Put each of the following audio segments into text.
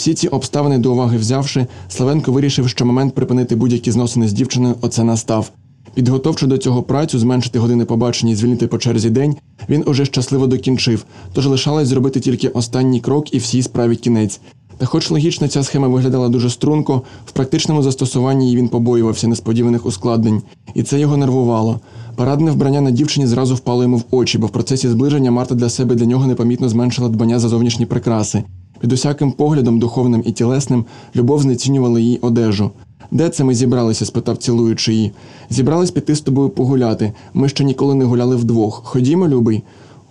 Всі ці обставини до уваги взявши, Славенко вирішив, що момент припинити будь-які зносини з дівчиною оце настав. Підготовчи до цього працю, зменшити години побачення і звільнити по черзі день, він уже щасливо докінчив, тож лишалось зробити тільки останній крок і всій справі кінець. Та хоч логічно ця схема виглядала дуже струнко, в практичному застосуванні він побоювався несподіваних ускладнень, і це його нервувало. Парадне вбрання на дівчині зразу впало йому в очі, бо в процесі зближення Марта для себе для нього непомітно зменшила дбання за зовнішні прикраси. Під усяким поглядом, духовним і тілесним, любов знецінювала її одежу. Де це ми зібралися? спитав, цілуючи її. Зібрались піти з тобою погуляти. Ми ще ніколи не гуляли вдвох. Ходімо, любий.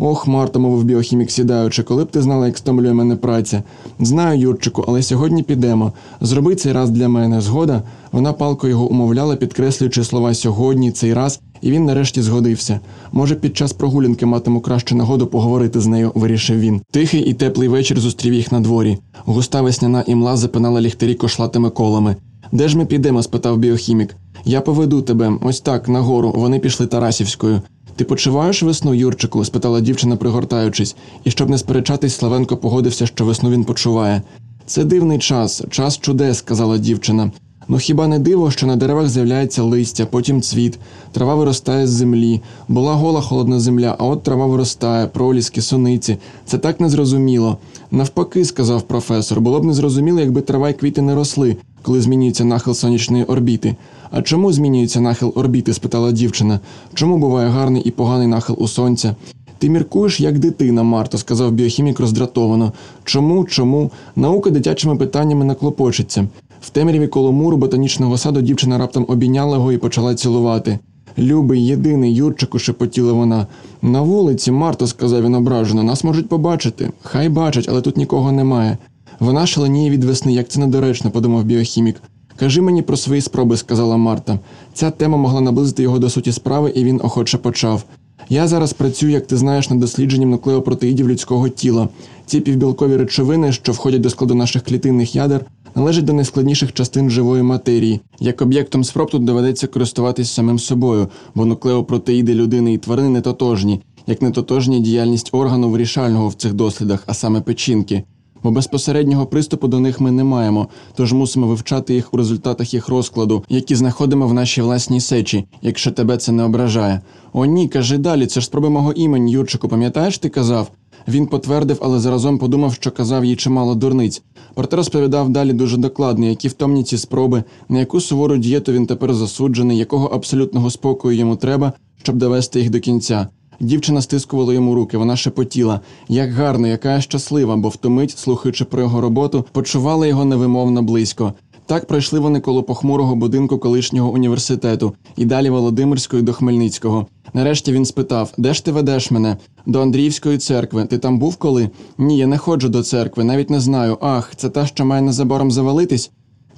Ох, Марта, мовив біохімік, сідаючи, коли б ти знала, як стомлює мене праця. Знаю, Юрчику, але сьогодні підемо. Зроби цей раз для мене. Згода. Вона палко його умовляла, підкреслюючи слова сьогодні, цей раз, і він нарешті згодився. Може, під час прогулянки матиму кращу нагоду поговорити з нею, вирішив він. Тихий і теплий вечір зустрів їх на дворі. Густа весняна імла запинала ліхтарі кошлатими колами. Де ж ми підемо? спитав біохімік. Я поведу тебе, ось так, нагору. Вони пішли Тарасівською. Ти почуваєш весну, Юрчику? спитала дівчина, пригортаючись, і щоб не сперечатись, Славенко погодився, що весну він почуває. Це дивний час, час чудес, сказала дівчина. Ну хіба не диво, що на деревах з'являється листя, потім цвіт, трава виростає з землі. Була гола холодна земля, а от трава виростає, проліски, суниці. Це так незрозуміло. Навпаки, сказав професор, було б незрозуміло, якби трава й квіти не росли, коли змінюється нахил сонячної орбіти. А чому змінюється нахил орбіти? спитала дівчина. Чому буває гарний і поганий нахил у сонця? Ти міркуєш як дитина, Марто, сказав біохімік роздратовано. Чому, чому? Наука дитячими питаннями наклопочеться. В темряві коло муру ботанічного саду дівчина раптом обійняла його і почала цілувати. Любий, єдиний, Юрчику, шепотіла вона. На вулиці, Марто, сказав він ображено, нас можуть побачити. Хай бачать, але тут нікого немає. Вона шаленіє від весни, як це недоречно, подумав біохімік. Кажи мені про свої спроби, сказала Марта. Ця тема могла наблизити його до суті справи, і він охоче почав. Я зараз працюю, як ти знаєш, над дослідженням нуклеопротеїдів людського тіла. Ці півбілкові речовини, що входять до складу наших клітинних ядер, належать до найскладніших частин живої матерії. Як об'єктом спроб тут доведеться користуватись самим собою, бо нуклеопротеїди людини і тварини не тотожні, як не тотожні діяльність органу вирішального в цих дослідах, а саме печінки. Бо безпосереднього приступу до них ми не маємо, тож мусимо вивчати їх у результатах їх розкладу, які знаходимо в нашій власній сечі, якщо тебе це не ображає. О, ні, кажи далі, це ж спроби мого імені, Юрчику, пам'ятаєш, ти казав? Він потвердив, але заразом подумав, що казав їй чимало дурниць. Проте розповідав далі дуже докладно, які втомні ці спроби, на яку сувору дієту він тепер засуджений, якого абсолютного спокою йому треба, щоб довести їх до кінця. Дівчина стискувала йому руки, вона шепотіла. Як гарно, яка я щаслива, бо втомить, слухаючи про його роботу, почувала його невимовно близько. Так пройшли вони коло похмурого будинку колишнього університету і далі Володимирської до Хмельницького. Нарешті він спитав: Де ж ти ведеш мене? До Андріївської церкви. Ти там був коли? Ні, я не ходжу до церкви, навіть не знаю. Ах, це та, що має незабаром завалитись.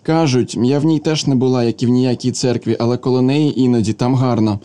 Кажуть, я в ній теж не була, як і в ніякій церкві, але коло неї іноді там гарно.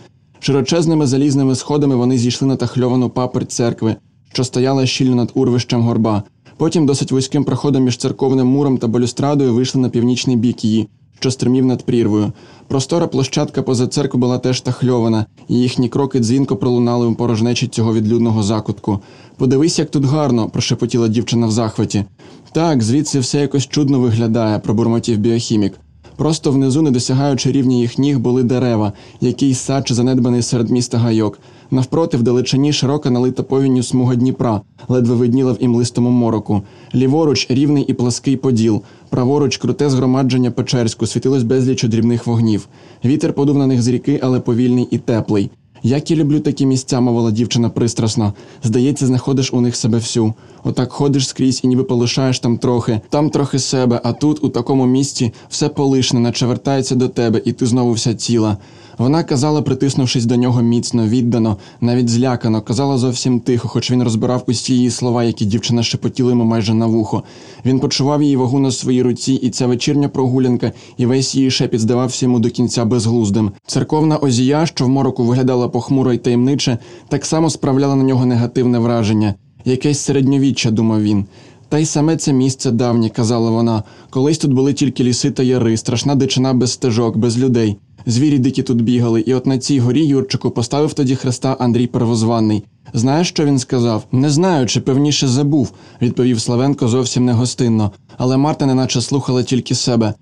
Широчезними залізними сходами вони зійшли на тахльовану паперть церкви, що стояла щільно над урвищем горба. Потім досить вузьким проходом між церковним муром та балюстрадою вийшли на північний бік її, що стримів над прірвою. Простора площадка поза церкву була теж тахльована, і їхні кроки дзвінко пролунали у порожнечі цього відлюдного закутку. Подивись, як тут гарно, прошепотіла дівчина в захваті. Так, звідси все якось чудно виглядає, пробурмотів біохімік. Просто внизу, не досягаючи рівня їх ніг, були дерева, який сад занедбаний серед міста гайок. Навпроти, в далечині широка налита повінню смуга Дніпра, ледве видніла в імлистому мороку. Ліворуч рівний і плаский поділ, праворуч круте згромадження Печерську, світилось безліч дрібних вогнів. Вітер подув на них з ріки, але повільний і теплий. Як я люблю такі місця, мовила дівчина пристрасно. Здається, знаходиш у них себе всю. Отак ходиш скрізь і ніби полишаєш там трохи, там трохи себе, а тут, у такому місці, все полишне, наче вертається до тебе, і ти знову вся ціла. Вона казала, притиснувшись до нього міцно, віддано, навіть злякано, казала зовсім тихо, хоч він розбирав усі її слова, які дівчина шепотіла йому майже на вухо. Він почував її вагу на своїй руці, і ця вечірня прогулянка, і весь її шепіт здавався йому до кінця безглуздим. Церковна озія, що в мороку виглядала похмуро й таємниче, так само справляла на нього негативне враження. Якесь середньовіччя, думав він. Та й саме це місце давнє, казала вона. Колись тут були тільки ліси та яри, страшна дичина без стежок, без людей. Звірі дикі тут бігали, і от на цій горі Юрчику поставив тоді хреста Андрій Первозванний. Знаєш, що він сказав? Не знаю, чи певніше забув, відповів Славенко зовсім негостинно. Але Марта неначе слухала тільки себе.